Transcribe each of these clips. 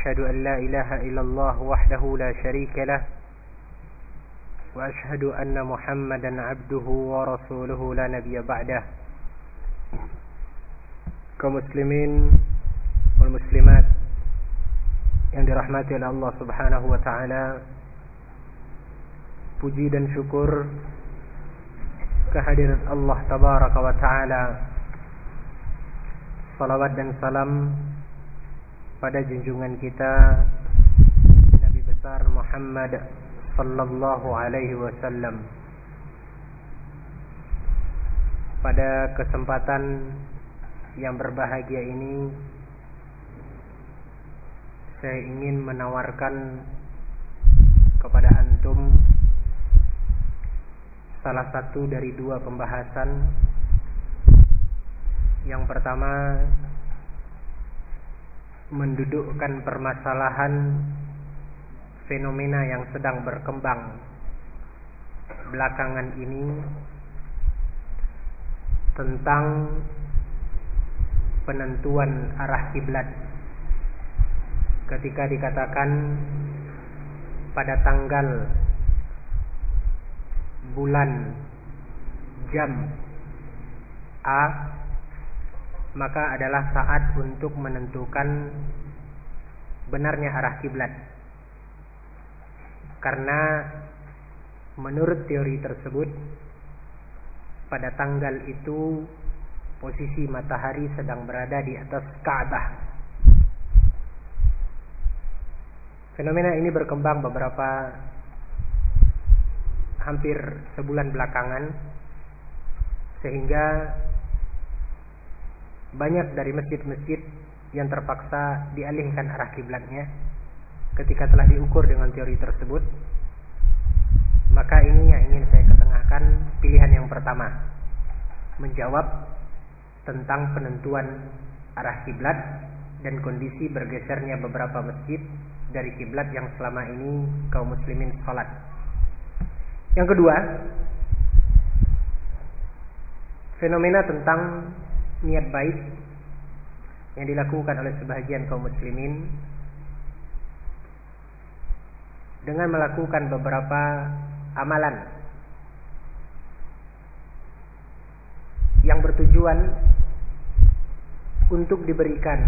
أشهد أن لا إله إلا الله وحده لا شريك له وأشهد أن محمدا عبده ورسوله لا نبي بعده كمسلمين والمسلمات yang dirahmati oleh Allah Subhanahu wa taala. Puji dan syukur kehadiran Allah tabaraka wa taala. Salawat dan salam pada junjungan kita Nabi besar Muhammad sallallahu alaihi wasallam. Pada kesempatan yang berbahagia ini saya ingin menawarkan kepada antum salah satu dari dua pembahasan. Yang pertama mendudukkan permasalahan fenomena yang sedang berkembang belakangan ini tentang penentuan arah kiblat. Ketika dikatakan pada tanggal bulan jam A maka adalah saat untuk menentukan benarnya arah kiblat. Karena menurut teori tersebut pada tanggal itu posisi matahari sedang berada di atas Ka'bah. Fenomena ini berkembang beberapa hampir sebulan belakangan sehingga banyak dari masjid-masjid yang terpaksa dialihkan arah kiblatnya ketika telah diukur dengan teori tersebut maka ini yang ingin saya ketengahkan pilihan yang pertama menjawab tentang penentuan arah kiblat dan kondisi bergesernya beberapa masjid dari kiblat yang selama ini kaum muslimin salat. Yang kedua, fenomena tentang niat baik yang dilakukan oleh sebahagian kaum muslimin dengan melakukan beberapa amalan yang bertujuan untuk diberikan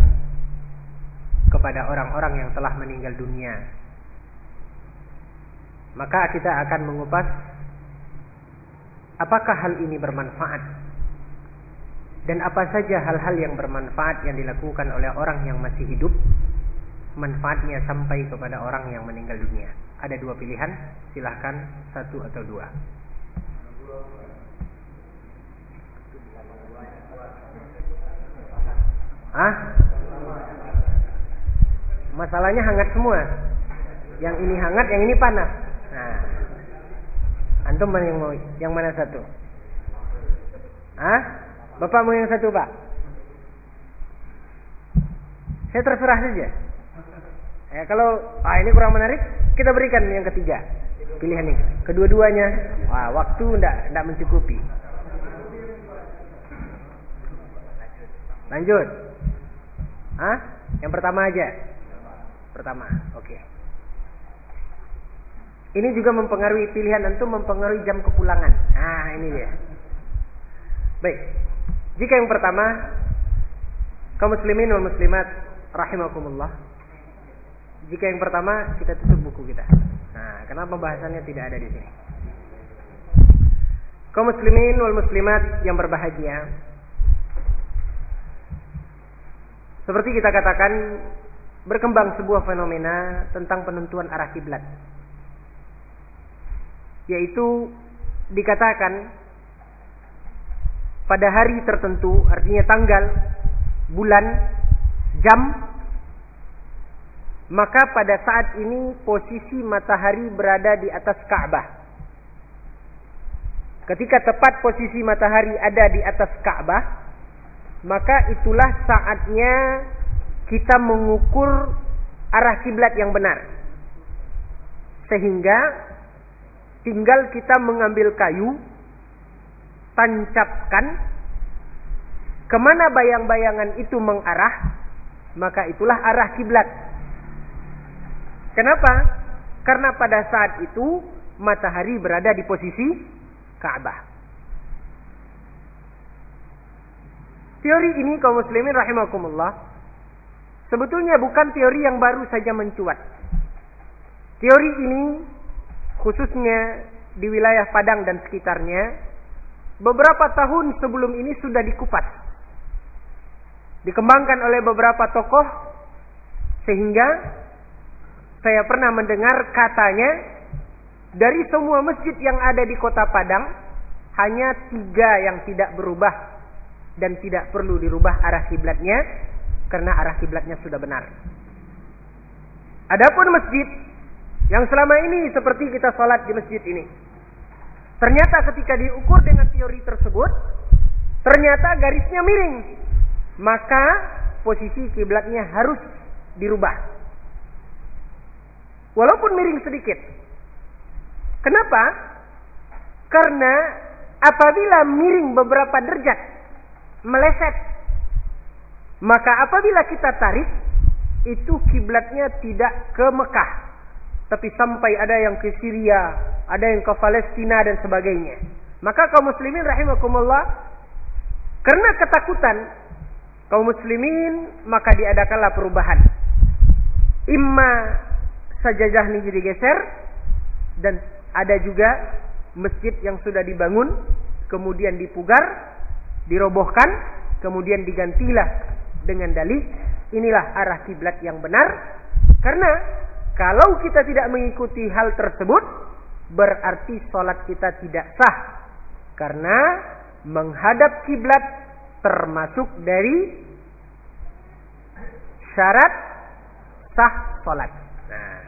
kepada orang-orang yang telah meninggal dunia. Maka kita akan mengupas apakah hal ini bermanfaat dan apa saja hal-hal yang bermanfaat yang dilakukan oleh orang yang masih hidup manfaatnya sampai kepada orang yang meninggal dunia. Ada dua pilihan, silahkan satu atau dua. Ah? Masalahnya hangat semua. Yang ini hangat, yang ini panas. Nah, antum yang mau? Yang mana satu? Ah? Bapak mau yang satu, Pak? Saya terserah saja. Ya, kalau ah ini kurang menarik, kita berikan yang ketiga. Pilihan ini. Kedua-duanya, wah, waktu ndak ndak mencukupi. Lanjut. Ah? Yang pertama aja pertama. Oke. Okay. Ini juga mempengaruhi pilihan antum, mempengaruhi jam kepulangan. Nah, ini dia. Baik. Jika yang pertama, kaum muslimin wal muslimat rahimakumullah. Jika yang pertama, kita tutup buku kita. Nah, kenapa pembahasannya tidak ada di sini? Kaum muslimin wal muslimat yang berbahagia. Seperti kita katakan, berkembang sebuah fenomena tentang penentuan arah kiblat. Yaitu dikatakan pada hari tertentu, artinya tanggal, bulan, jam, maka pada saat ini posisi matahari berada di atas Ka'bah. Ketika tepat posisi matahari ada di atas Ka'bah, maka itulah saatnya kita mengukur arah kiblat yang benar. Sehingga tinggal kita mengambil kayu, tancapkan ke mana bayang-bayangan itu mengarah, maka itulah arah kiblat. Kenapa? Karena pada saat itu matahari berada di posisi Ka'bah. Teori ini kaum muslimin rahimakumullah sebetulnya bukan teori yang baru saja mencuat. Teori ini khususnya di wilayah Padang dan sekitarnya beberapa tahun sebelum ini sudah dikupas. Dikembangkan oleh beberapa tokoh sehingga saya pernah mendengar katanya dari semua masjid yang ada di kota Padang, hanya tiga yang tidak berubah dan tidak perlu dirubah arah kiblatnya karena arah kiblatnya sudah benar. Adapun masjid yang selama ini seperti kita sholat di masjid ini, ternyata ketika diukur dengan teori tersebut, ternyata garisnya miring, maka posisi kiblatnya harus dirubah. Walaupun miring sedikit, Kenapa? Karena apabila miring beberapa derajat meleset, maka apabila kita tarik itu kiblatnya tidak ke Mekah, tapi sampai ada yang ke Syria, ada yang ke Palestina dan sebagainya. Maka kaum muslimin rahimakumullah karena ketakutan kaum muslimin maka diadakanlah perubahan. Imma sajajah ini jadi geser dan ada juga masjid yang sudah dibangun, kemudian dipugar, dirobohkan, kemudian digantilah dengan dalih inilah arah kiblat yang benar. Karena kalau kita tidak mengikuti hal tersebut, berarti sholat kita tidak sah. Karena menghadap kiblat termasuk dari syarat sah sholat. Nah,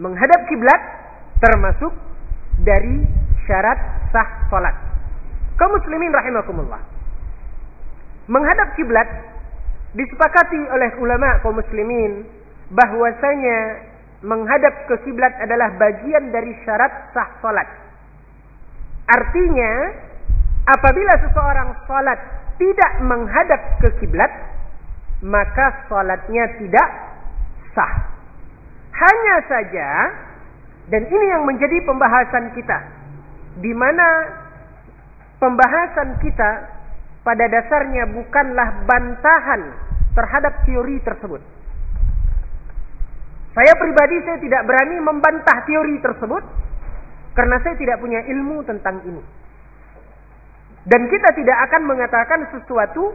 menghadap kiblat termasuk dari syarat sah salat. Kaum muslimin rahimakumullah. Menghadap kiblat disepakati oleh ulama kaum muslimin bahwasanya menghadap ke kiblat adalah bagian dari syarat sah salat. Artinya, apabila seseorang salat tidak menghadap ke kiblat, maka salatnya tidak sah. Hanya saja dan ini yang menjadi pembahasan kita. Di mana pembahasan kita pada dasarnya bukanlah bantahan terhadap teori tersebut. Saya pribadi saya tidak berani membantah teori tersebut karena saya tidak punya ilmu tentang ini. Dan kita tidak akan mengatakan sesuatu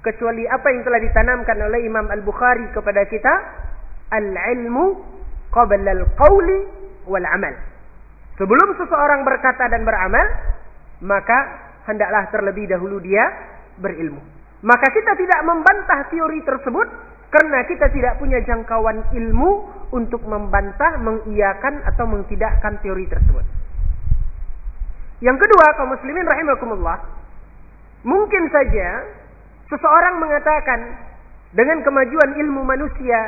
kecuali apa yang telah ditanamkan oleh Imam Al-Bukhari kepada kita, al-ilmu qabla al-qawli wal amal. Sebelum seseorang berkata dan beramal, maka hendaklah terlebih dahulu dia berilmu. Maka kita tidak membantah teori tersebut karena kita tidak punya jangkauan ilmu untuk membantah, mengiyakan atau mentidakkan teori tersebut. Yang kedua, kaum muslimin rahimakumullah, mungkin saja seseorang mengatakan dengan kemajuan ilmu manusia,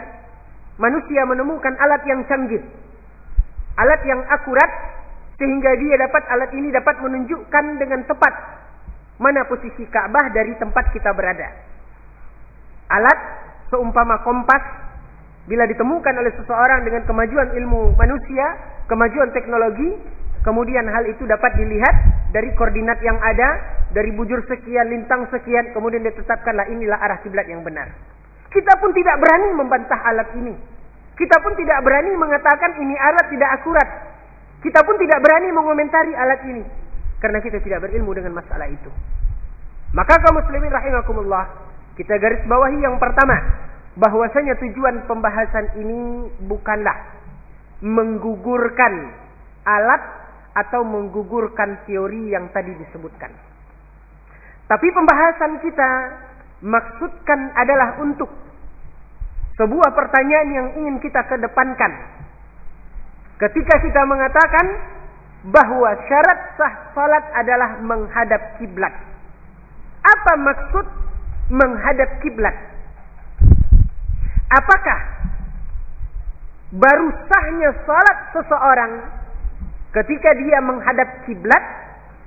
manusia menemukan alat yang canggih alat yang akurat sehingga dia dapat alat ini dapat menunjukkan dengan tepat mana posisi Ka'bah dari tempat kita berada. Alat seumpama kompas bila ditemukan oleh seseorang dengan kemajuan ilmu manusia, kemajuan teknologi, kemudian hal itu dapat dilihat dari koordinat yang ada, dari bujur sekian, lintang sekian, kemudian ditetapkanlah inilah arah kiblat yang benar. Kita pun tidak berani membantah alat ini. Kita pun tidak berani mengatakan ini alat tidak akurat. Kita pun tidak berani mengomentari alat ini. Karena kita tidak berilmu dengan masalah itu. Maka kaum muslimin rahimakumullah. Kita garis bawahi yang pertama. Bahwasanya tujuan pembahasan ini bukanlah menggugurkan alat atau menggugurkan teori yang tadi disebutkan. Tapi pembahasan kita maksudkan adalah untuk sebuah pertanyaan yang ingin kita kedepankan ketika kita mengatakan bahwa syarat sah salat adalah menghadap kiblat. Apa maksud menghadap kiblat? Apakah baru sahnya salat seseorang ketika dia menghadap kiblat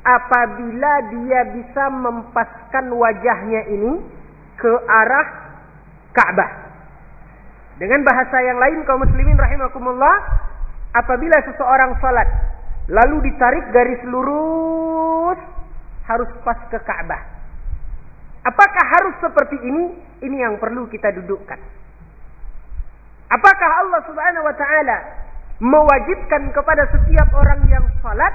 apabila dia bisa mempaskan wajahnya ini ke arah Ka'bah. Dengan bahasa yang lain kaum muslimin rahimakumullah, apabila seseorang salat lalu ditarik garis lurus harus pas ke Ka'bah. Apakah harus seperti ini? Ini yang perlu kita dudukkan. Apakah Allah Subhanahu wa taala mewajibkan kepada setiap orang yang salat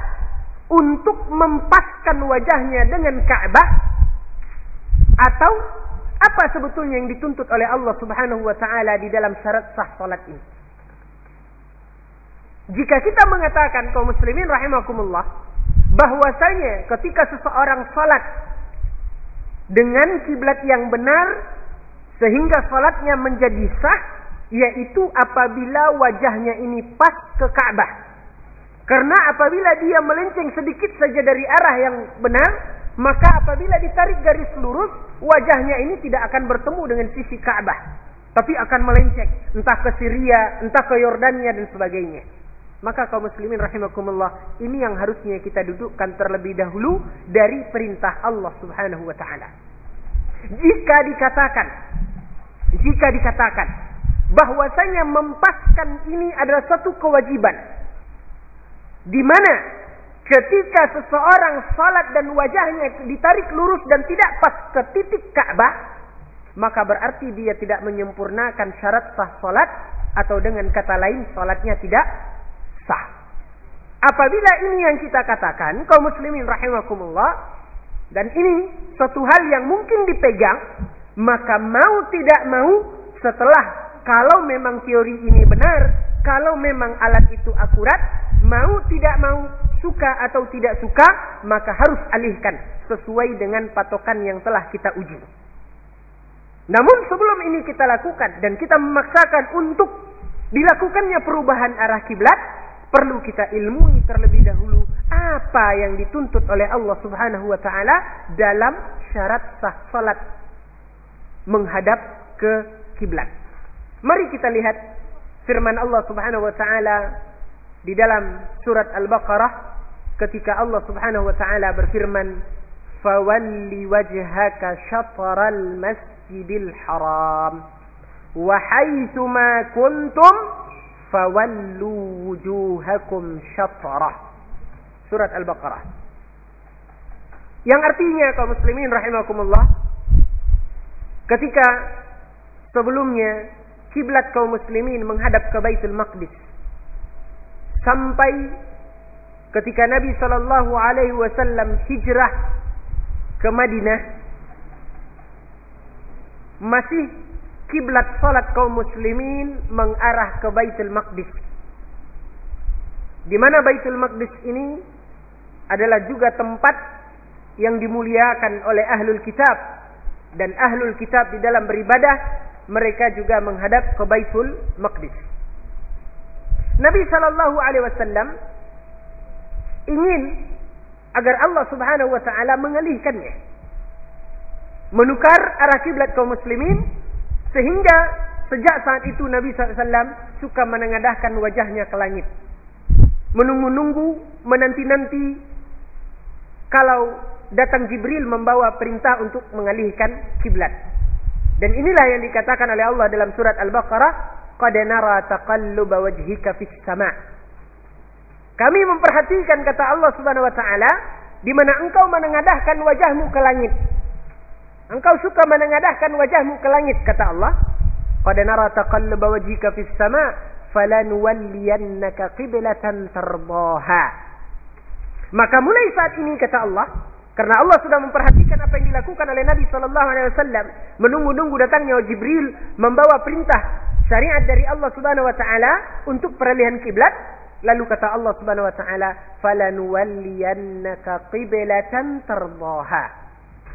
untuk mempaskan wajahnya dengan Ka'bah atau apa sebetulnya yang dituntut oleh Allah Subhanahu wa taala di dalam syarat sah salat ini? Jika kita mengatakan kaum muslimin rahimakumullah bahwasanya ketika seseorang salat dengan kiblat yang benar sehingga salatnya menjadi sah yaitu apabila wajahnya ini pas ke Ka'bah. Karena apabila dia melenceng sedikit saja dari arah yang benar, maka apabila ditarik garis lurus, wajahnya ini tidak akan bertemu dengan sisi Ka'bah, tapi akan melenceng entah ke Syria, entah ke Yordania dan sebagainya. Maka kaum muslimin rahimakumullah, ini yang harusnya kita dudukkan terlebih dahulu dari perintah Allah Subhanahu wa taala. Jika dikatakan jika dikatakan bahwasanya mempaskan ini adalah satu kewajiban di mana ketika seseorang salat dan wajahnya ditarik lurus dan tidak pas ke titik Ka'bah maka berarti dia tidak menyempurnakan syarat sah salat atau dengan kata lain salatnya tidak sah. Apabila ini yang kita katakan, kaum muslimin rahimakumullah, dan ini suatu hal yang mungkin dipegang, maka mau tidak mau setelah kalau memang teori ini benar, kalau memang alat itu akurat, mau tidak mau, suka atau tidak suka, maka harus alihkan sesuai dengan patokan yang telah kita uji. Namun sebelum ini kita lakukan dan kita memaksakan untuk dilakukannya perubahan arah kiblat, perlu kita ilmui terlebih dahulu apa yang dituntut oleh Allah Subhanahu wa taala dalam syarat sah salat menghadap ke kiblat. Mari kita lihat firman Allah Subhanahu wa taala di dalam surat Al-Baqarah ketika Allah Subhanahu wa taala berfirman fawalli wajhaka syatral masjidil haram wa haitsu ma kuntum fawallu wujuhakum syatrah. Surat Al-Baqarah. Yang artinya kaum muslimin rahimakumullah ketika sebelumnya kiblat kaum muslimin menghadap ke Baitul Maqdis sampai ketika Nabi sallallahu alaihi wasallam hijrah ke Madinah masih kiblat salat kaum muslimin mengarah ke Baitul Maqdis. Di mana Baitul Maqdis ini adalah juga tempat yang dimuliakan oleh ahlul kitab dan ahlul kitab di dalam beribadah mereka juga menghadap ke Baitul Maqdis. Nabi sallallahu alaihi wasallam ingin agar Allah Subhanahu wa taala mengalihkannya. Menukar arah kiblat kaum muslimin sehingga sejak saat itu Nabi SAW suka menengadahkan wajahnya ke langit. Menunggu-nunggu, menanti-nanti kalau datang Jibril membawa perintah untuk mengalihkan kiblat. Dan inilah yang dikatakan oleh Allah dalam surat Al-Baqarah, "Qad nara taqalluba wajhika fis sama'." Kami memperhatikan kata Allah Subhanahu wa taala di mana engkau menengadahkan wajahmu ke langit. Engkau suka menengadahkan wajahmu ke langit kata Allah. Qad nara taqalluba wajhika fis sama' falanuwalliyannaka qiblatan tardaha. Maka mulai saat ini kata Allah, karena Allah sudah memperhatikan apa yang dilakukan oleh Nabi sallallahu alaihi wasallam, menunggu-nunggu datangnya Jibril membawa perintah syariat dari Allah Subhanahu wa taala untuk peralihan kiblat, lalu kata Allah Subhanahu wa taala, "Falanuwalliyannaka qiblatan tardaha."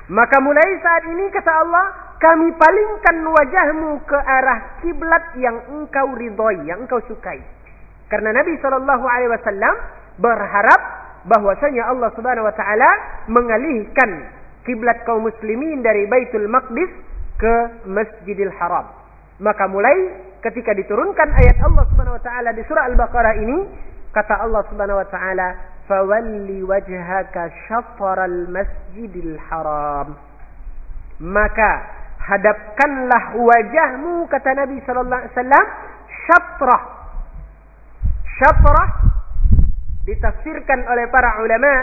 Maka mulai saat ini kata Allah, kami palingkan wajahmu ke arah kiblat yang engkau ridhoi, yang engkau sukai. Karena Nabi Shallallahu Alaihi Wasallam berharap bahwasanya Allah Subhanahu Wa Taala mengalihkan kiblat kaum muslimin dari Baitul Maqdis ke Masjidil Haram. Maka mulai ketika diturunkan ayat Allah Subhanahu Wa Taala di surah Al-Baqarah ini, kata Allah Subhanahu Wa Taala, "Fawalli wajhaka syatral Masjidil Haram." Maka hadapkanlah wajahmu kata Nabi sallallahu alaihi wasallam syatrah. Syatrah ditafsirkan oleh para ulama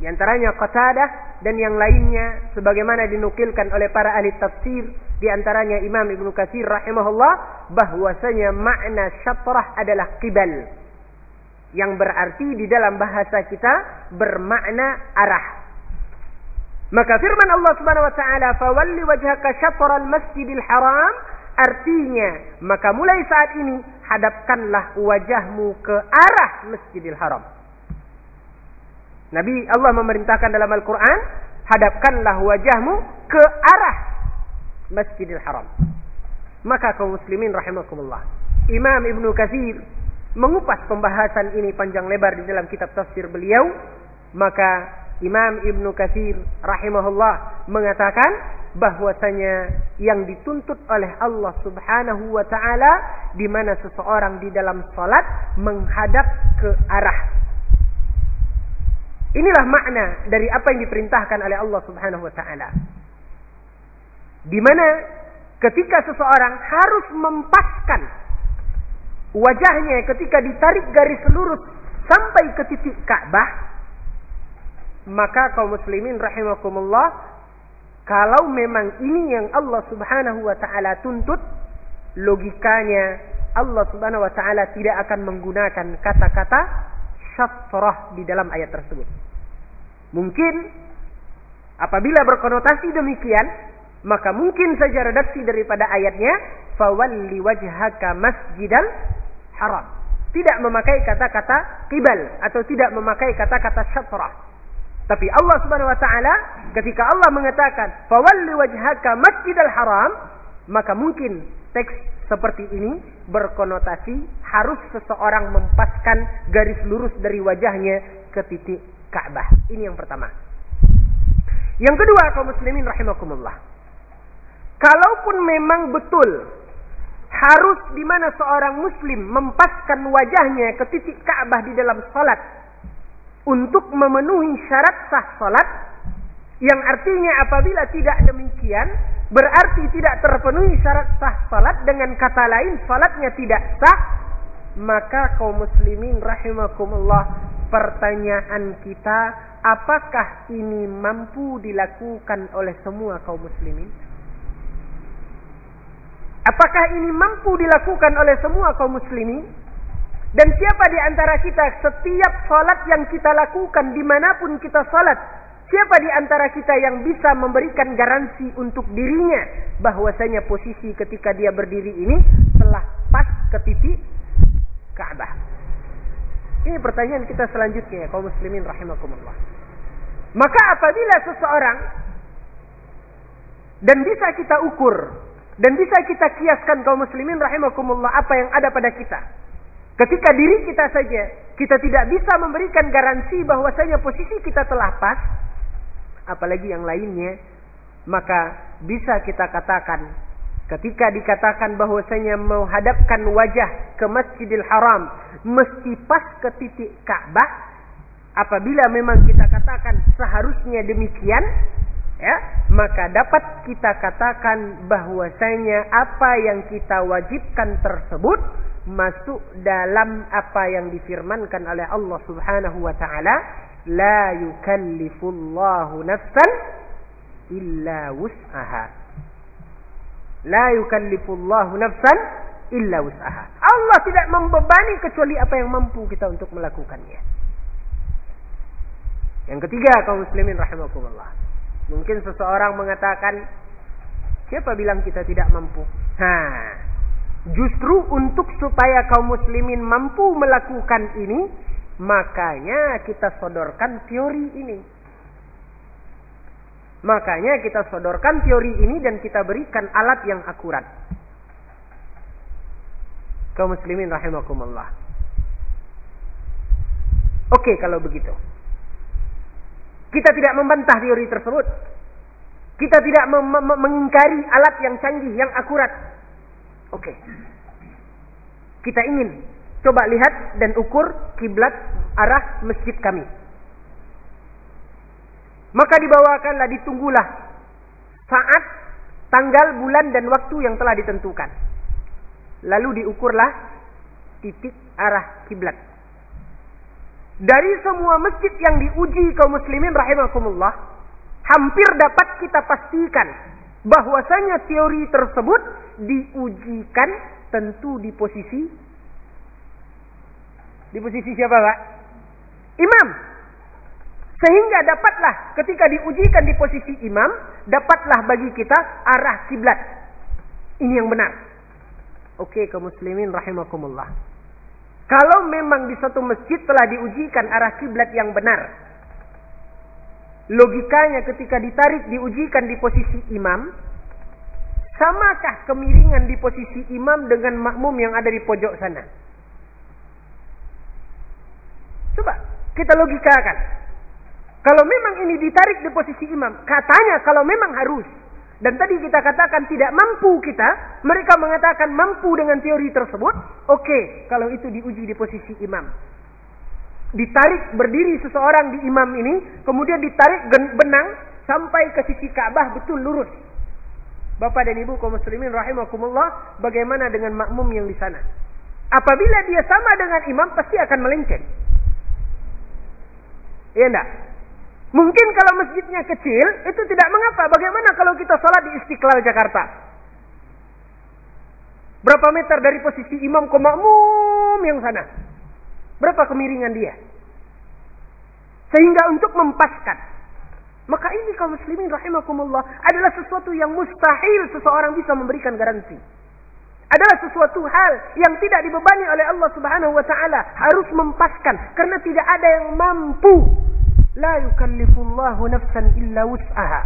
di antaranya Qatadah dan yang lainnya sebagaimana dinukilkan oleh para ahli tafsir di antaranya Imam Ibnu Katsir rahimahullah bahwasanya makna syatrah adalah qibal yang berarti di dalam bahasa kita bermakna arah. Maka firman Allah Subhanahu wa taala, "Fawalli wajhaka syatral Masjidil Haram" artinya maka mulai saat ini hadapkanlah wajahmu ke arah Masjidil Haram. Nabi Allah memerintahkan dalam Al-Quran, hadapkanlah wajahmu ke arah Masjidil Haram. Maka kaum muslimin rahimakumullah. Imam Ibnu Katsir mengupas pembahasan ini panjang lebar di dalam kitab tafsir beliau. Maka Imam Ibnu Katsir rahimahullah mengatakan bahwasanya yang dituntut oleh Allah Subhanahu wa taala di mana seseorang di dalam salat menghadap ke arah Inilah makna dari apa yang diperintahkan oleh Allah Subhanahu wa taala. Di mana ketika seseorang harus mempaskan wajahnya ketika ditarik garis lurus sampai ke titik Ka'bah, maka kaum muslimin rahimakumullah kalau memang ini yang Allah Subhanahu wa taala tuntut, logikanya Allah Subhanahu wa taala tidak akan menggunakan kata-kata syatrah di dalam ayat tersebut. Mungkin apabila berkonotasi demikian, maka mungkin saja redaksi daripada ayatnya fawalli wajhaka masjidal haram. Tidak memakai kata-kata kibal atau tidak memakai kata-kata syatrah. Tapi Allah Subhanahu wa taala ketika Allah mengatakan fawalli wajhaka masjidal haram, maka mungkin teks seperti ini berkonotasi harus seseorang mempaskan garis lurus dari wajahnya ke titik Ka'bah. Ini yang pertama. Yang kedua kaum muslimin rahimakumullah. Kalaupun memang betul harus di mana seorang muslim mempaskan wajahnya ke titik Ka'bah di dalam salat untuk memenuhi syarat sah salat yang artinya apabila tidak demikian berarti tidak terpenuhi syarat sah salat dengan kata lain salatnya tidak sah maka kaum muslimin rahimakumullah pertanyaan kita apakah ini mampu dilakukan oleh semua kaum muslimin? Apakah ini mampu dilakukan oleh semua kaum muslimin? Dan siapa di antara kita setiap salat yang kita lakukan di mana pun kita salat Siapa di antara kita yang bisa memberikan garansi untuk dirinya bahwasanya posisi ketika dia berdiri ini telah pas ke titik Ka'bah? Ini pertanyaan kita selanjutnya kaum muslimin rahimakumullah. Maka apabila seseorang dan bisa kita ukur dan bisa kita kiaskan kaum muslimin rahimakumullah apa yang ada pada kita. Ketika diri kita saja kita tidak bisa memberikan garansi bahwasanya posisi kita telah pas, apalagi yang lainnya, maka bisa kita katakan ketika dikatakan bahwasanya menghadapkan wajah ke Masjidil Haram mesti pas ke titik Ka'bah apabila memang kita katakan seharusnya demikian ya maka dapat kita katakan bahwasanya apa yang kita wajibkan tersebut masuk dalam apa yang difirmankan oleh Allah Subhanahu wa taala la yukallifullahu nafsan illa wus'aha. La yukallifullahu nafsan illa wus'aha. Allah tidak membebani kecuali apa yang mampu kita untuk melakukannya. Yang ketiga kaum muslimin rahimakumullah. Mungkin seseorang mengatakan siapa bilang kita tidak mampu? Nah, justru untuk supaya kaum muslimin mampu melakukan ini Makanya kita sodorkan teori ini. Makanya kita sodorkan teori ini dan kita berikan alat yang akurat. Kaum muslimin rahimakumullah. Oke kalau begitu. Kita tidak membantah teori tersebut. Kita tidak mengingkari alat yang canggih, yang akurat. Oke. Kita ingin coba lihat dan ukur kiblat arah masjid kami. Maka dibawakanlah, ditunggulah saat, tanggal, bulan dan waktu yang telah ditentukan. Lalu diukurlah titik arah kiblat. Dari semua masjid yang diuji kaum muslimin rahimakumullah, hampir dapat kita pastikan bahwasanya teori tersebut diujikan tentu di posisi di posisi siapa, Pak? Imam. Sehingga dapatlah ketika diujikan di posisi imam, dapatlah bagi kita arah kiblat. Ini yang benar. Oke, kaum muslimin rahimakumullah. Kalau memang di satu masjid telah diujikan arah kiblat yang benar, logikanya ketika ditarik diujikan di posisi imam, samakah kemiringan di posisi imam dengan makmum yang ada di pojok sana? Coba kita logikakan. Kalau memang ini ditarik di posisi imam, katanya kalau memang harus. Dan tadi kita katakan tidak mampu kita, mereka mengatakan mampu dengan teori tersebut. Oke, okay, kalau itu diuji di posisi imam. Ditarik berdiri seseorang di imam ini, kemudian ditarik benang sampai ke sisi Ka'bah betul lurus. Bapak dan Ibu kaum muslimin rahimakumullah, bagaimana dengan makmum yang di sana? Apabila dia sama dengan imam pasti akan melenceng. Iya enggak? Mungkin kalau masjidnya kecil, itu tidak mengapa. Bagaimana kalau kita sholat di Istiqlal Jakarta? Berapa meter dari posisi imam ke makmum yang sana? Berapa kemiringan dia? Sehingga untuk mempaskan. Maka ini kaum muslimin rahimakumullah adalah sesuatu yang mustahil seseorang bisa memberikan garansi adalah sesuatu hal yang tidak dibebani oleh Allah Subhanahu wa taala, harus mempaskan karena tidak ada yang mampu. La yukallifullahu nafsan illa wus'aha.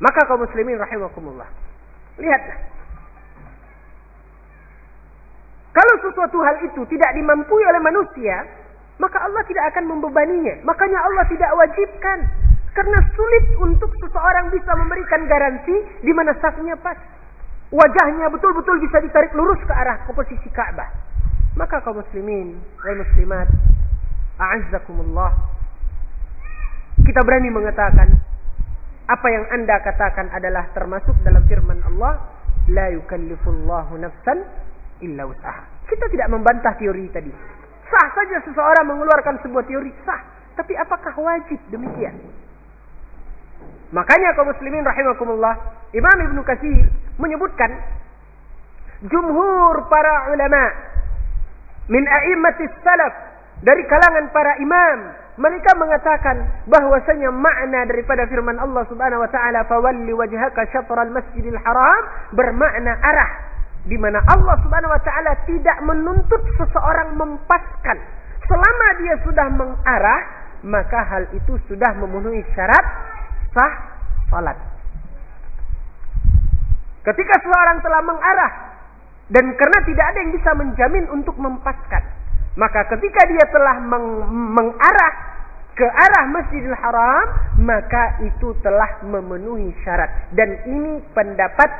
Maka kaum muslimin rahimakumullah. Lihatlah. Kalau sesuatu hal itu tidak dimampui oleh manusia, maka Allah tidak akan membebaninya. Makanya Allah tidak wajibkan karena sulit untuk seseorang bisa memberikan garansi di mana safnya pas. Wajahnya betul-betul bisa ditarik lurus ke arah ke posisi Ka'bah. Maka kaum muslimin wal muslimat, a'azzakumullah. Kita berani mengatakan apa yang Anda katakan adalah termasuk dalam firman Allah, la yukallifullahu nafsan illa usaha. Kita tidak membantah teori tadi. Sah saja seseorang mengeluarkan sebuah teori, sah. Tapi apakah wajib demikian? Makanya kaum muslimin rahimakumullah, Imam Ibnu Katsir menyebutkan jumhur para ulama min a'immatis salaf dari kalangan para imam mereka mengatakan bahwasanya makna daripada firman Allah Subhanahu wa taala fawalli wajhaka syatral masjidil haram bermakna arah di mana Allah Subhanahu wa taala tidak menuntut seseorang mempaskan. Selama dia sudah mengarah maka hal itu sudah memenuhi syarat sah salat. Ketika seorang telah mengarah dan karena tidak ada yang bisa menjamin untuk mempaskan, maka ketika dia telah meng mengarah ke arah Masjidil Haram, maka itu telah memenuhi syarat. Dan ini pendapat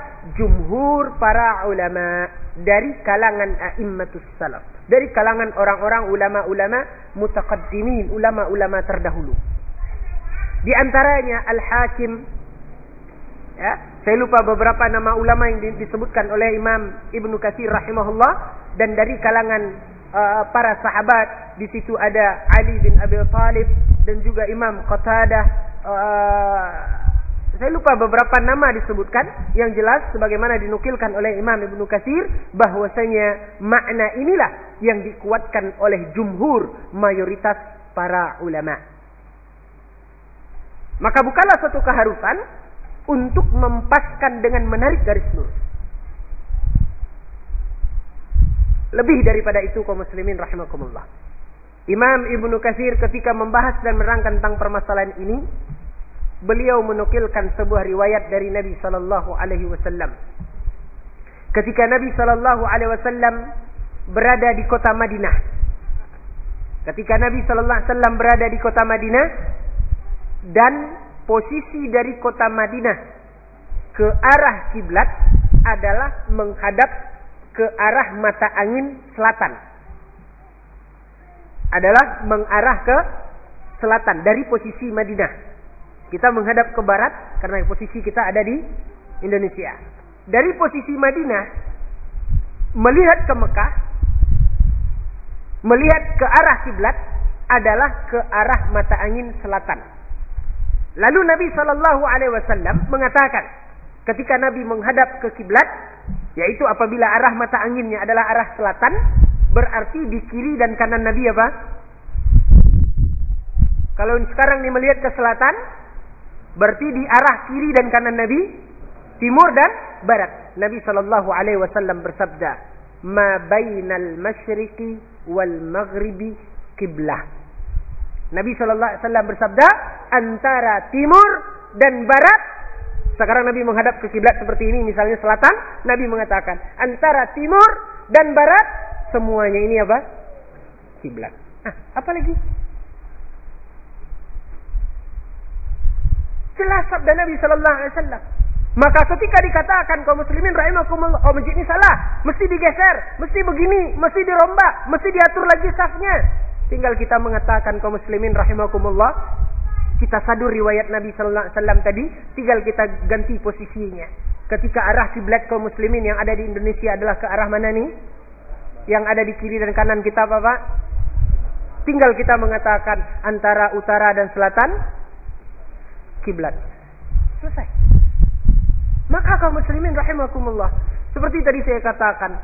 jumhur para ulama dari kalangan a'immatus salaf. Dari kalangan orang-orang ulama-ulama mutaqaddimin, ulama-ulama terdahulu. Di antaranya Al-Hakim. Ya, saya lupa beberapa nama ulama yang disebutkan oleh Imam Ibnu Katsir rahimahullah. Dan dari kalangan uh, para sahabat di situ ada Ali bin Abi Thalib dan juga Imam Qatadah. Uh, saya lupa beberapa nama disebutkan. Yang jelas sebagaimana dinukilkan oleh Imam Ibnu Katsir bahwasanya makna inilah yang dikuatkan oleh jumhur mayoritas para ulama. Maka bukanlah suatu keharusan untuk mempaskan dengan menarik garis lurus. Lebih daripada itu kaum muslimin rahimakumullah. Imam Ibnu Katsir ketika membahas dan menerangkan tentang permasalahan ini, beliau menukilkan sebuah riwayat dari Nabi sallallahu alaihi wasallam. Ketika Nabi sallallahu alaihi wasallam berada di kota Madinah. Ketika Nabi sallallahu alaihi wasallam berada di kota Madinah dan posisi dari kota Madinah ke arah kiblat adalah menghadap ke arah mata angin selatan. Adalah mengarah ke selatan dari posisi Madinah. Kita menghadap ke barat karena posisi kita ada di Indonesia. Dari posisi Madinah melihat ke Mekah, melihat ke arah kiblat adalah ke arah mata angin selatan. Lalu Nabi Shallallahu Alaihi Wasallam mengatakan, ketika Nabi menghadap ke kiblat, yaitu apabila arah mata anginnya adalah arah selatan, berarti di kiri dan kanan Nabi apa? Kalau sekarang nih melihat ke selatan, Berarti di arah kiri dan kanan Nabi, timur dan barat. Nabi Shallallahu Alaihi Wasallam bersabda, "Ma bainal masyriqi wal maghribi kiblah." Nabi Shallallahu Alaihi Wasallam bersabda, antara timur dan barat. Sekarang Nabi menghadap ke kiblat seperti ini, misalnya selatan. Nabi mengatakan, antara timur dan barat semuanya ini apa? Kiblat. Ah, apa lagi? Jelas sabda Nabi Shallallahu Alaihi Wasallam. Maka ketika dikatakan kaum muslimin rahimakumullah, oh masjid ini salah, mesti digeser, mesti begini, mesti dirombak, mesti diatur lagi safnya. Tinggal kita mengatakan kaum muslimin rahimakumullah, kita sadur riwayat Nabi sallallahu alaihi wasallam tadi, tinggal kita ganti posisinya. Ketika arah kiblat kaum muslimin yang ada di Indonesia adalah ke arah mana nih? Yang ada di kiri dan kanan kita apa, Pak? Tinggal kita mengatakan antara utara dan selatan, kiblat. Selesai. Maka kaum muslimin rahimakumullah, seperti tadi saya katakan,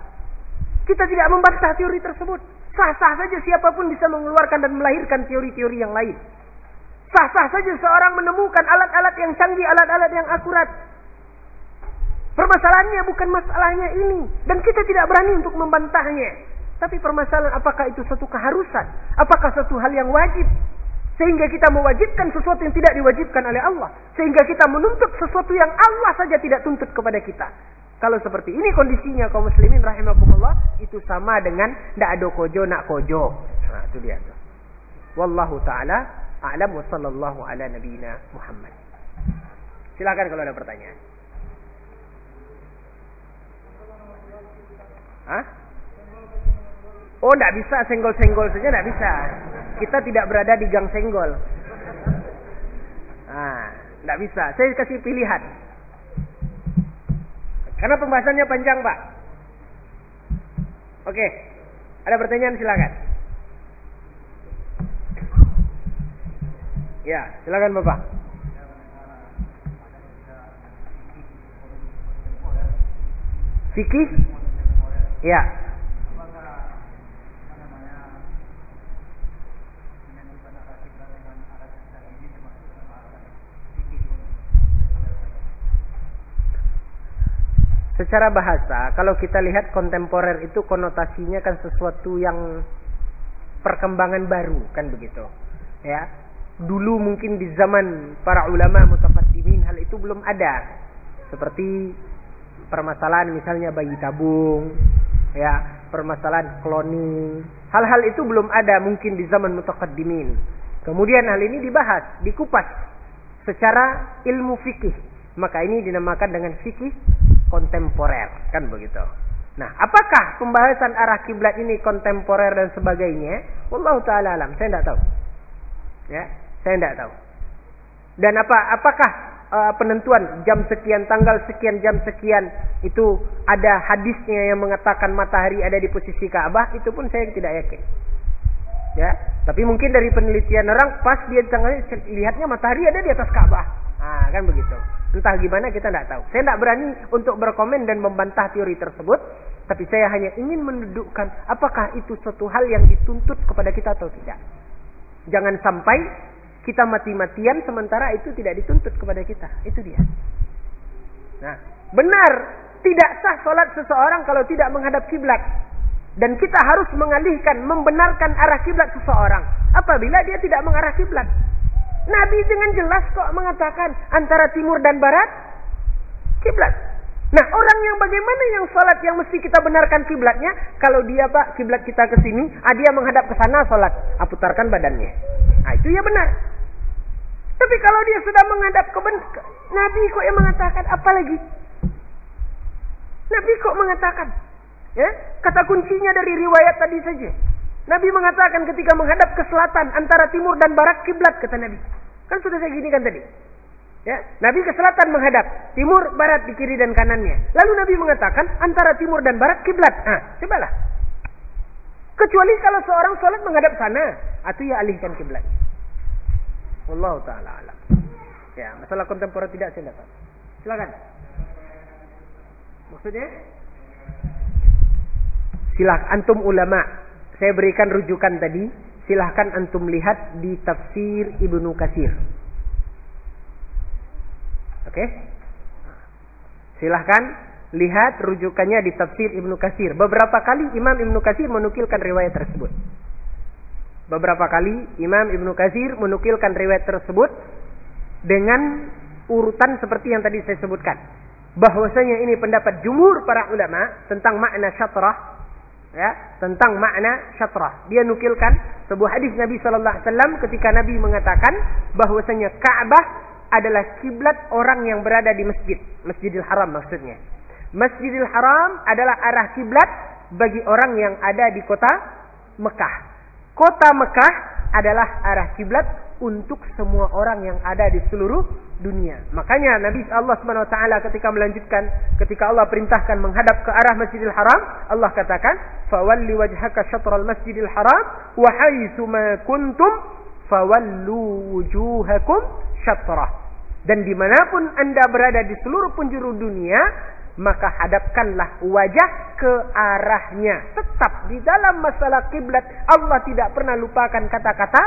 kita tidak membantah teori tersebut. Sah-sah saja siapa pun bisa mengeluarkan dan melahirkan teori-teori yang lain. Sah-sah saja seorang menemukan alat-alat yang canggih, alat-alat yang akurat. Permasalahannya bukan masalahnya ini. Dan kita tidak berani untuk membantahnya. Tapi permasalahan apakah itu satu keharusan? Apakah satu hal yang wajib? Sehingga kita mewajibkan sesuatu yang tidak diwajibkan oleh Allah. Sehingga kita menuntut sesuatu yang Allah saja tidak tuntut kepada kita. Kalau seperti ini kondisinya kaum muslimin rahimakumullah. Itu sama dengan tidak ada kojo nak kojo. Nah itu dia. Wallahu ta'ala a'lam wa sallallahu ala nabiyina Muhammad. Silakan kalau ada pertanyaan. Hah? Oh, tidak bisa senggol-senggol saja, tidak bisa. Kita tidak berada di gang senggol. Ah, tidak bisa. Saya kasih pilihan. Karena pembahasannya panjang, Pak. Oke. Ada pertanyaan silakan. Ya, silakan Bapak. Fikih? Ya. Secara bahasa, kalau kita lihat kontemporer itu konotasinya kan sesuatu yang perkembangan baru, kan begitu. Ya. Dulu mungkin di zaman para ulama mutaqaddimin hal itu belum ada. Seperti permasalahan misalnya bayi tabung, ya, permasalahan cloning. Hal-hal itu belum ada mungkin di zaman mutaqaddimin. Kemudian hal ini dibahas, dikupas secara ilmu fikih. Maka ini dinamakan dengan fikih kontemporer, kan begitu. Nah, apakah pembahasan arah kiblat ini kontemporer dan sebagainya? Wallahu taala alam, saya tidak tahu. Ya, saya tidak tahu. Dan apa apakah uh, penentuan jam sekian, tanggal sekian, jam sekian itu ada hadisnya yang mengatakan matahari ada di posisi Ka'bah? Itu pun saya tidak yakin. Ya, tapi mungkin dari penelitian orang pas dia tanggal lihatnya matahari ada di atas Ka'bah. Ah, kan begitu. Entah gimana kita tidak tahu. Saya tidak berani untuk berkomen dan membantah teori tersebut. Tapi saya hanya ingin mendudukkan apakah itu suatu hal yang dituntut kepada kita atau tidak. Jangan sampai kita mati-matian sementara itu tidak dituntut kepada kita. Itu dia. Nah, benar tidak sah sholat seseorang kalau tidak menghadap kiblat. Dan kita harus mengalihkan, membenarkan arah kiblat seseorang apabila dia tidak mengarah kiblat. Nabi dengan jelas kok mengatakan antara timur dan barat kiblat. Nah, orang yang bagaimana yang sholat yang mesti kita benarkan kiblatnya? Kalau dia pak kiblat kita ke sini, ah dia menghadap ke sana sholat, ah, putarkan badannya. Nah, itu ya benar. Tapi kalau dia sudah menghadap ke Nabi kok yang mengatakan apa lagi? Nabi kok mengatakan? Ya, kata kuncinya dari riwayat tadi saja. Nabi mengatakan ketika menghadap ke selatan antara timur dan barat kiblat kata Nabi. Kan sudah saya gini kan tadi. Ya, Nabi ke selatan menghadap, timur, barat di kiri dan kanannya. Lalu Nabi mengatakan antara timur dan barat kiblat. Ah, cobalah. Kecuali kalau seorang sholat menghadap sana, atau ya alihkan kiblat. Allah taala alam. Ya, masalah kontemporer tidak saya dapat. Silakan. Maksudnya? Silakan antum ulama. Saya berikan rujukan tadi. Silahkan antum lihat di tafsir Ibnu Kasir. Oke? Okay? Silahkan lihat rujukannya di tafsir Ibnu Kasir. Beberapa kali Imam Ibnu Kasir menukilkan riwayat tersebut. Beberapa kali Imam Ibnu Kasir menukilkan riwayat tersebut dengan urutan seperti yang tadi saya sebutkan. Bahwasanya ini pendapat jumhur para ulama tentang makna syatrah ya, tentang makna syatrah. Dia nukilkan sebuah hadis Nabi sallallahu alaihi wasallam ketika Nabi mengatakan bahwasanya Ka'bah adalah kiblat orang yang berada di masjid, Masjidil Haram maksudnya. Masjidil Haram adalah arah kiblat bagi orang yang ada di kota Mekah. Kota Mekah adalah arah kiblat untuk semua orang yang ada di seluruh dunia. Makanya Nabi Allah Subhanahu wa taala ketika melanjutkan ketika Allah perintahkan menghadap ke arah Masjidil Haram, Allah katakan, "Fawalli wajhaka syatral Masjidil Haram wa haitsu ma kuntum fawallu wujuhakum syatrah. Dan di mana pun anda berada di seluruh penjuru dunia, maka hadapkanlah wajah ke arahnya. Tetap di dalam masalah kiblat Allah tidak pernah lupakan kata-kata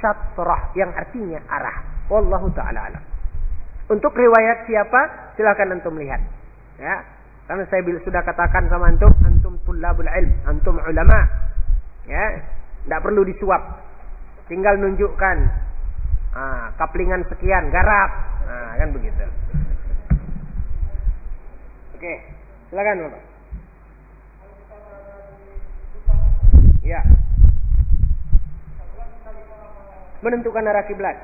syatrah yang artinya arah. Wallahu taala alam. Untuk riwayat siapa? Silakan antum lihat. Ya. Karena saya sudah katakan sama antum, antum tulabul ilm, antum ulama. Ya, tidak perlu disuap. Tinggal nunjukkan Ah, kaplingan sekian, garap. Nah, kan begitu. Oke, silakan Bapak. Ya. Menentukan arah kiblat.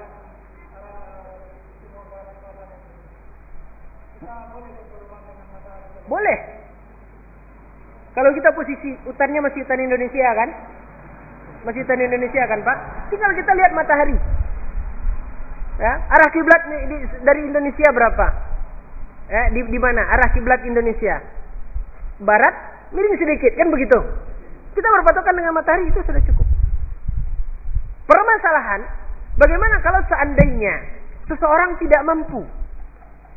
Boleh. Kalau kita posisi hutannya masih hutan Indonesia kan? Masih hutan Indonesia kan Pak? Tinggal kita lihat matahari. Ya, arah kiblat dari Indonesia berapa? Ya, di, di mana? Arah kiblat Indonesia. Barat miring sedikit, kan begitu? Kita berpatokan dengan matahari itu sudah cukup. Permasalahan, bagaimana kalau seandainya seseorang tidak mampu?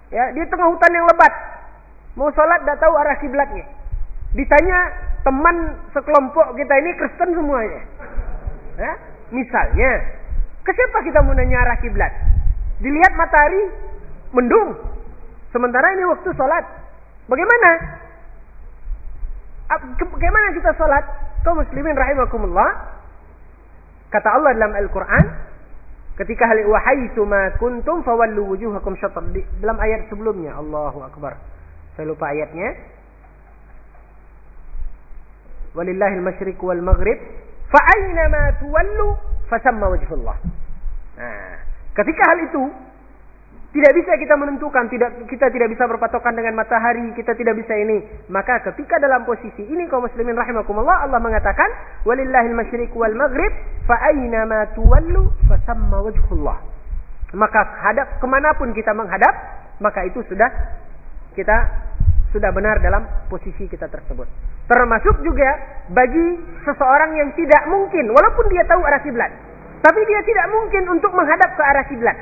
Ya, di tengah hutan yang lebat, mau sholat tidak tahu arah kiblatnya. Ditanya teman sekelompok kita ini Kristen semuanya. Ya, misalnya, ke siapa kita mau nanya arah kiblat? Dilihat matahari mendung. Sementara ini waktu sholat. Bagaimana? Bagaimana kita sholat? Kau muslimin rahimakumullah. Kata Allah dalam Al-Quran. Ketika hal wahaitu ma kuntum fawallu wujuhakum syatr. Dalam ayat sebelumnya. Allahu Akbar. Saya lupa ayatnya. Walillahil masyriq wal maghrib. Fa'ainama tuwallu fasamma wajhullah. Nah, ketika hal itu tidak bisa kita menentukan, tidak kita tidak bisa berpatokan dengan matahari, kita tidak bisa ini. Maka ketika dalam posisi ini kaum muslimin rahimakumullah Allah mengatakan walillahil masyriq wal maghrib fa aina ma tuwallu fasamma wajhullah. Maka hadap ke mana pun kita menghadap, maka itu sudah kita sudah benar dalam posisi kita tersebut. Termasuk juga bagi seseorang yang tidak mungkin walaupun dia tahu arah kiblat, tapi dia tidak mungkin untuk menghadap ke arah kiblat.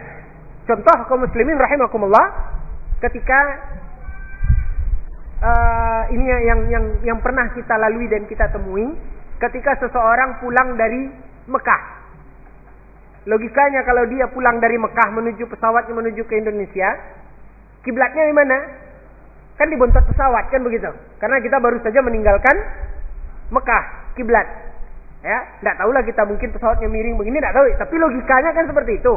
Contoh kaum muslimin rahimakumullah ketika uh, ini yang yang yang pernah kita lalui dan kita temui ketika seseorang pulang dari Mekah. Logikanya kalau dia pulang dari Mekah menuju pesawatnya menuju ke Indonesia, kiblatnya di mana? Kan di bontot pesawat kan begitu. Karena kita baru saja meninggalkan Mekah, kiblat. Ya, tidak tahulah kita mungkin pesawatnya miring begini, tidak tahu. Tapi logikanya kan seperti itu.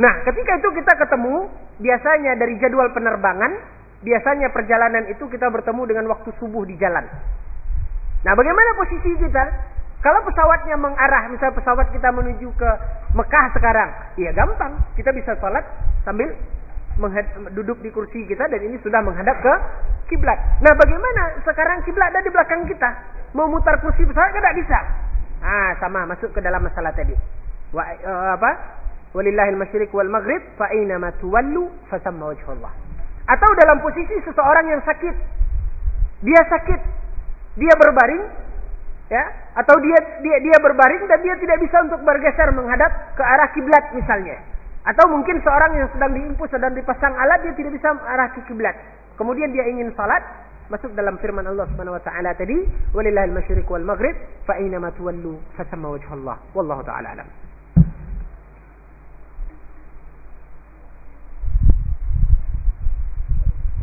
Nah, ketika itu kita ketemu, biasanya dari jadwal penerbangan, biasanya perjalanan itu kita bertemu dengan waktu subuh di jalan. Nah, bagaimana posisi kita? Kalau pesawatnya mengarah, misal pesawat kita menuju ke Mekah sekarang, ya gampang. Kita bisa sholat sambil duduk di kursi kita dan ini sudah menghadap ke kiblat. Nah, bagaimana sekarang kiblat ada di belakang kita? Mau mutar kursi pesawat kan tidak bisa. Ah, sama masuk ke dalam masalah tadi. Wa, uh, apa? Walillahil masyriq wal maghrib fa aina ma tuwallu fasamma wajhullah. Atau dalam posisi seseorang yang sakit. Dia sakit. Dia berbaring ya atau dia dia dia berbaring dan dia tidak bisa untuk bergeser menghadap ke arah kiblat misalnya atau mungkin seorang yang sedang diimpus sedang dipasang alat dia tidak bisa arah ke kiblat kemudian dia ingin salat masuk dalam firman Allah Subhanahu wa taala tadi walillahil masyriq wal maghrib fa aina ma tuwallu fasamma wajhallah wallahu taala alam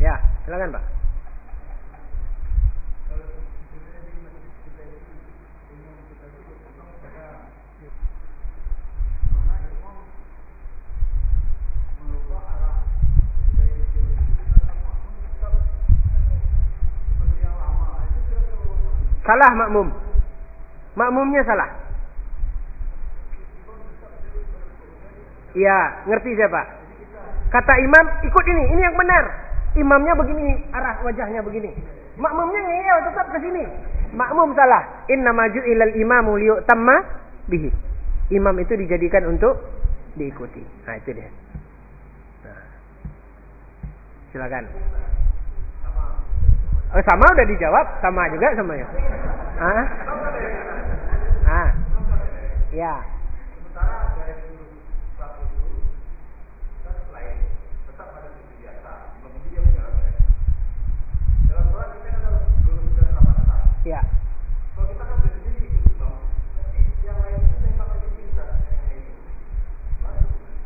Ya, silakan Pak. Salah makmum. Makmumnya salah. Iya, ngerti siapa? Kata imam, ikut ini, ini yang benar. Imamnya begini, arah wajahnya begini. Makmumnya ngeyel tetap ke sini. Makmum salah. Inna maju ilal imamu tamma bihi. Imam itu dijadikan untuk diikuti. Nah, itu dia. Nah. Silakan. Oh, sama udah dijawab, sama juga sama ya. Ah? Ah. Ya. Ya.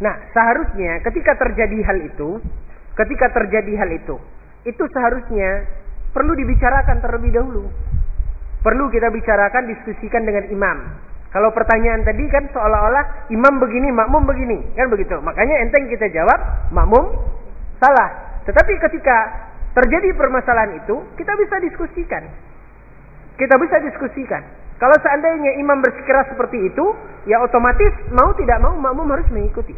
Nah, seharusnya ketika terjadi hal itu, ketika terjadi hal itu, itu seharusnya perlu dibicarakan terlebih dahulu. Perlu kita bicarakan, diskusikan dengan imam. Kalau pertanyaan tadi kan seolah-olah imam begini, makmum begini, kan begitu. Makanya enteng kita jawab, makmum salah. Tetapi ketika terjadi permasalahan itu, kita bisa diskusikan. Kita bisa diskusikan. Kalau seandainya imam bersikeras seperti itu, ya otomatis mau tidak mau makmum harus mengikuti.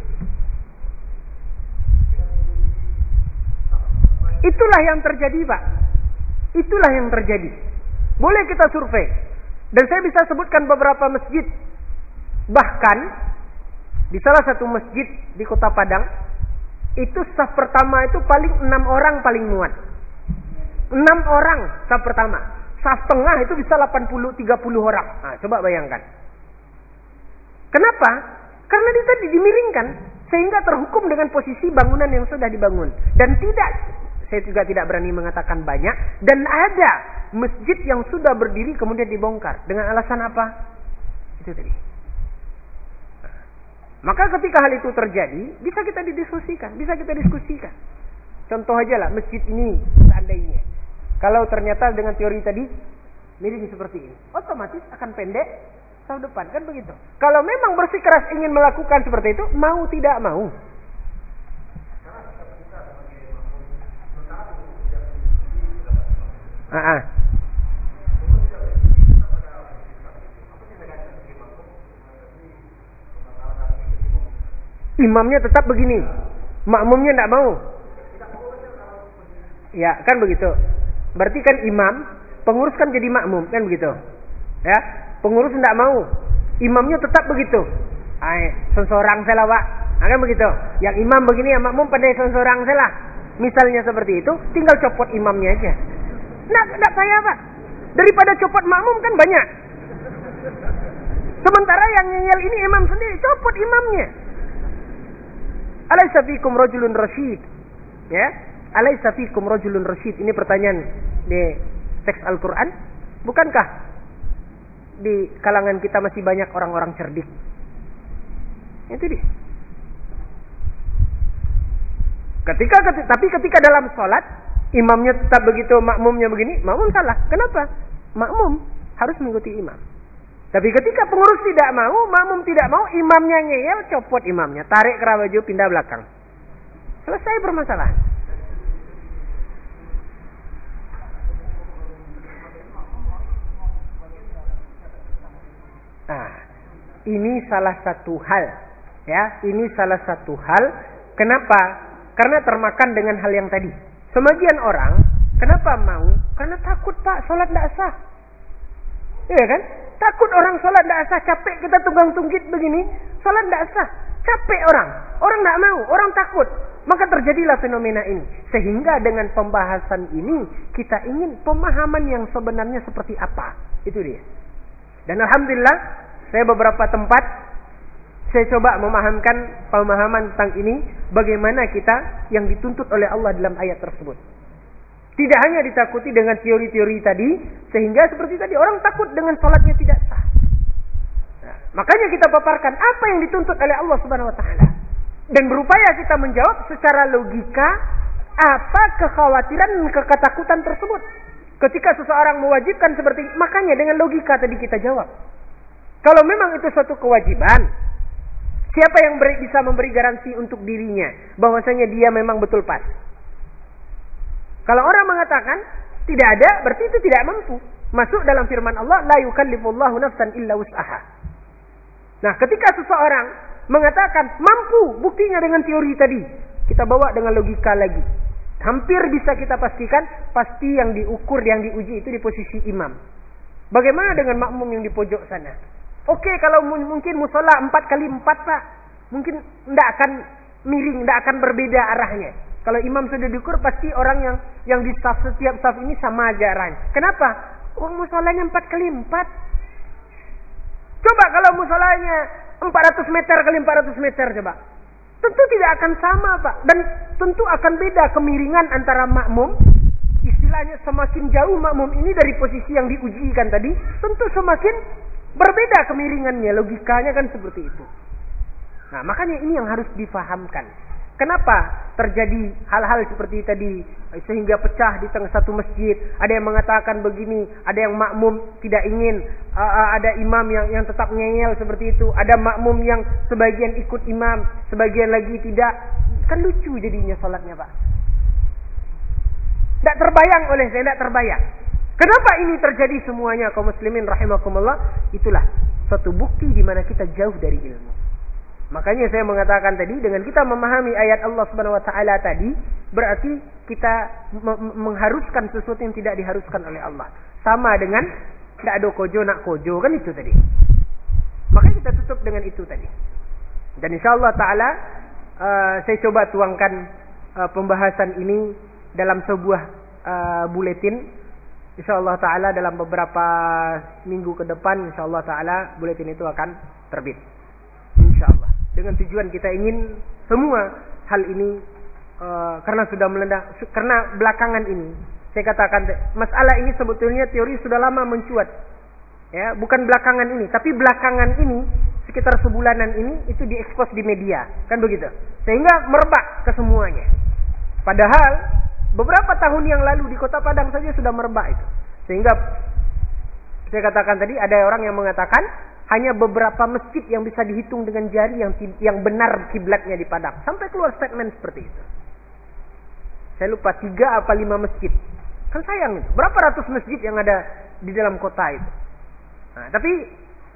Itulah yang terjadi, Pak. Itulah yang terjadi. Boleh kita survei. Dan saya bisa sebutkan beberapa masjid. Bahkan di salah satu masjid di Kota Padang itu saf pertama itu paling enam orang paling muat. Enam orang saf pertama. Saf tengah itu bisa 80 30 orang. Nah, coba bayangkan. Kenapa? Karena dia tadi dimiringkan sehingga terhukum dengan posisi bangunan yang sudah dibangun dan tidak saya juga tidak berani mengatakan banyak dan ada masjid yang sudah berdiri kemudian dibongkar dengan alasan apa? Itu tadi. Maka ketika hal itu terjadi, bisa kita didiskusikan, bisa kita diskusikan. Contoh aja lah masjid ini seandainya. Kalau ternyata dengan teori tadi miring seperti ini, otomatis akan pendek tahun depan kan begitu. Kalau memang bersikeras ingin melakukan seperti itu, mau tidak mau, Ah, ah. Imamnya tetap begini, makmumnya tidak mau. Ya, kan begitu. Berarti kan imam, pengurus kan jadi makmum, kan begitu. Ya, pengurus tidak mau, imamnya tetap begitu. Ay, seseorang saya lah, Pak. Nah, kan begitu. Yang imam begini, yang makmum pada seseorang saya lah. Misalnya seperti itu, tinggal copot imamnya aja. Nah, tidak payah pak. Daripada copot makmum kan banyak. Sementara yang ngeyel ini imam sendiri, copot imamnya. Alaysa fikum rajulun rasyid. Ya. Alaysa fikum rajulun rasyid. Ini pertanyaan di teks Al-Quran. Bukankah di kalangan kita masih banyak orang-orang cerdik? Itu dia. Ketika, tapi ketika dalam sholat imamnya tetap begitu, makmumnya begini, makmum salah. Kenapa? Makmum harus mengikuti imam. Tapi ketika pengurus tidak mau, makmum tidak mau, imamnya ngeyel, copot imamnya, tarik kerah baju, pindah belakang. Selesai permasalahan. Nah, ini salah satu hal, ya, ini salah satu hal. Kenapa? Karena termakan dengan hal yang tadi. Sebagian orang, kenapa mau? Karena takut pak, sholat tidak sah. Iya kan? Takut orang sholat tidak sah, capek kita tunggang tunggit begini, sholat tidak sah. Capek orang, orang tidak mau, orang takut. Maka terjadilah fenomena ini. Sehingga dengan pembahasan ini, kita ingin pemahaman yang sebenarnya seperti apa. Itu dia. Dan Alhamdulillah, saya beberapa tempat, saya coba memahamkan pemahaman tentang ini, bagaimana kita yang dituntut oleh Allah dalam ayat tersebut. Tidak hanya ditakuti dengan teori-teori tadi, sehingga seperti tadi orang takut dengan sholatnya tidak sah. Nah, makanya kita paparkan apa yang dituntut oleh Allah Subhanahu Wa Taala dan berupaya kita menjawab secara logika apa kekhawatiran dan ketakutan tersebut. Ketika seseorang mewajibkan seperti makanya dengan logika tadi kita jawab. Kalau memang itu suatu kewajiban, siapa yang beri, bisa memberi garansi untuk dirinya bahwasanya dia memang betul pas? Kalau orang mengatakan tidak ada, berarti itu tidak mampu. Masuk dalam firman Allah, la yukallifullahu nafsan illa wus'aha. Nah, ketika seseorang mengatakan mampu, buktinya dengan teori tadi, kita bawa dengan logika lagi. Hampir bisa kita pastikan, pasti yang diukur, yang diuji itu di posisi imam. Bagaimana dengan makmum yang di pojok sana? Oke, kalau mungkin musola empat kali empat pak, mungkin tidak akan miring, tidak akan berbeda arahnya. Kalau imam sudah diukur pasti orang yang yang di saf setiap saf ini sama aja arahnya. Kenapa? Oh musolanya empat kali empat. Coba kalau musolanya 400 meter kali 400 meter coba. Tentu tidak akan sama Pak. Dan tentu akan beda kemiringan antara makmum. Istilahnya semakin jauh makmum ini dari posisi yang diujikan tadi. Tentu semakin berbeda kemiringannya. Logikanya kan seperti itu. Nah makanya ini yang harus difahamkan. Kenapa terjadi hal-hal seperti tadi sehingga pecah di tengah satu masjid? Ada yang mengatakan begini, ada yang makmum tidak ingin, ada imam yang yang tetap ngeyel seperti itu, ada makmum yang sebagian ikut imam, sebagian lagi tidak. Kan lucu jadinya salatnya, Pak. Tidak terbayang oleh saya, tidak terbayang. Kenapa ini terjadi semuanya kaum muslimin rahimakumullah? Itulah satu bukti di mana kita jauh dari ilmu. Makanya saya mengatakan tadi dengan kita memahami ayat Allah Subhanahu wa taala tadi berarti kita mengharuskan sesuatu yang tidak diharuskan oleh Allah. Sama dengan tidak ada kojo nak kojo kan itu tadi. Makanya kita tutup dengan itu tadi. Dan insya Allah taala uh, saya coba tuangkan uh, pembahasan ini dalam sebuah uh, buletin Insya Allah Taala dalam beberapa minggu ke depan Insya Allah Taala buletin itu akan terbit. Dengan tujuan kita ingin semua hal ini uh, karena sudah meledak karena belakangan ini saya katakan masalah ini sebetulnya teori sudah lama mencuat ya bukan belakangan ini tapi belakangan ini sekitar sebulanan ini itu diekspos di media kan begitu? Sehingga merebak ke semuanya. Padahal beberapa tahun yang lalu di kota Padang saja sudah merebak itu. Sehingga saya katakan tadi ada orang yang mengatakan hanya beberapa masjid yang bisa dihitung dengan jari yang yang benar kiblatnya di Padang. Sampai keluar statement seperti itu. Saya lupa tiga apa lima masjid. Kan sayang itu. Berapa ratus masjid yang ada di dalam kota itu. Nah, tapi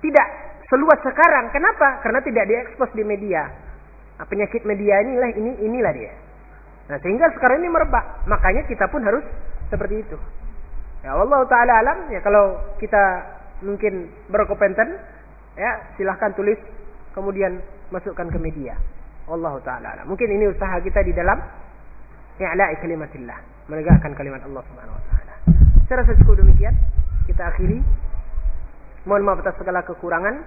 tidak seluas sekarang. Kenapa? Karena tidak diekspos di media. Nah, penyakit media inilah ini inilah dia. Nah, sehingga sekarang ini merebak. Makanya kita pun harus seperti itu. Ya Allah taala alam ya kalau kita mungkin berkompeten ya silahkan tulis kemudian masukkan ke media. Allah taala. Mungkin ini usaha kita di dalam i'la'i kalimatillah, menegakkan kalimat Allah Subhanahu wa taala. Saya rasa cukup demikian. Kita akhiri. Mohon maaf atas segala kekurangan.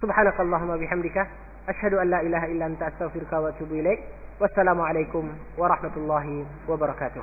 Subhanakallahumma bihamdika asyhadu an la ilaha illa anta astaghfiruka wa atubu ilaik. Wassalamualaikum warahmatullahi wabarakatuh.